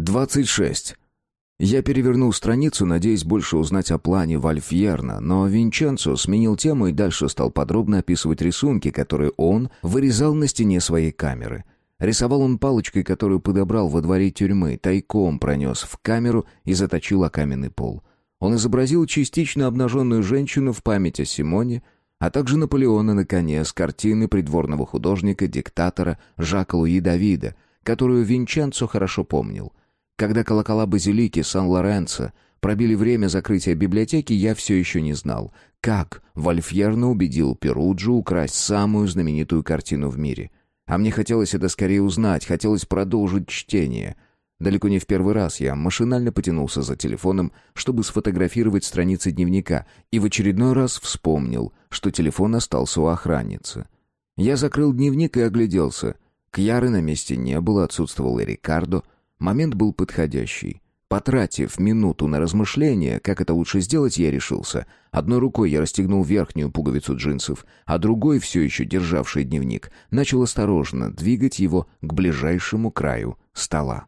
26. Я перевернул страницу, надеясь больше узнать о плане Вальфьерна, но Винченцо сменил тему и дальше стал подробно описывать рисунки, которые он вырезал на стене своей камеры. Рисовал он палочкой, которую подобрал во дворе тюрьмы, тайком пронес в камеру и заточил о каменный пол. Он изобразил частично обнаженную женщину в память о Симоне, а также Наполеона на коне с картины придворного художника-диктатора Жака Луи Давида, которую Винченцо хорошо помнил — когда колокола базилики Сан-Лоренцо пробили время закрытия библиотеки, я все еще не знал, как Вольфьерно убедил Перуджу украсть самую знаменитую картину в мире. А мне хотелось это скорее узнать, хотелось продолжить чтение. Далеко не в первый раз я машинально потянулся за телефоном, чтобы сфотографировать страницы дневника, и в очередной раз вспомнил, что телефон остался у охранницы. Я закрыл дневник и огляделся. Кьяры на месте не было, отсутствовал и Рикардо — Момент был подходящий. Потратив минуту на размышление, как это лучше сделать, я решился. Одной рукой я расстегнул верхнюю пуговицу джинсов, а другой, все еще державший дневник, начал осторожно двигать его к ближайшему краю стола.